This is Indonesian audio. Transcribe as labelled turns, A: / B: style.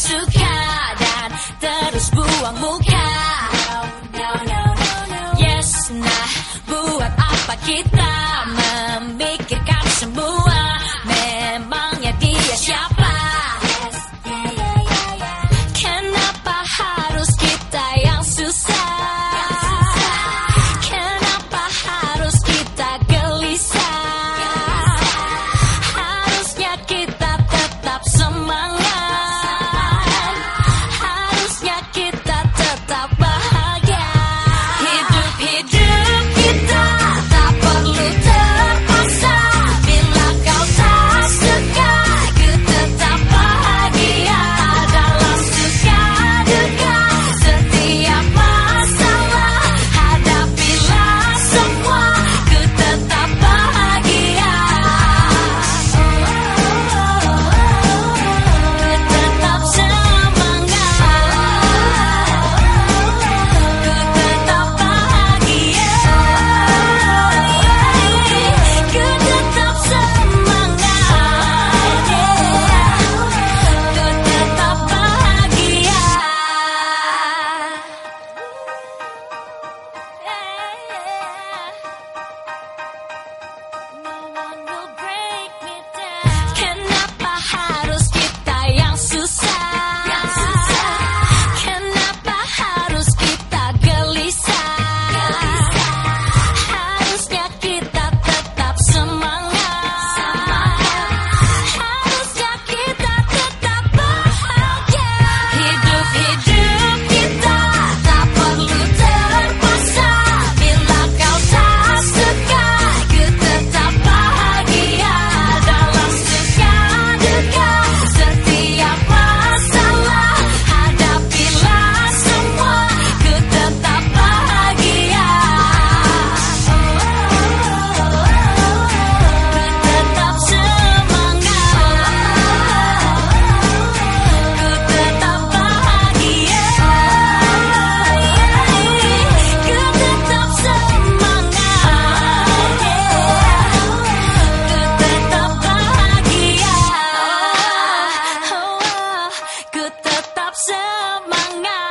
A: suka dan terus buang muka. No, no, no, yes, nah, buat apa kita? tetap semangat.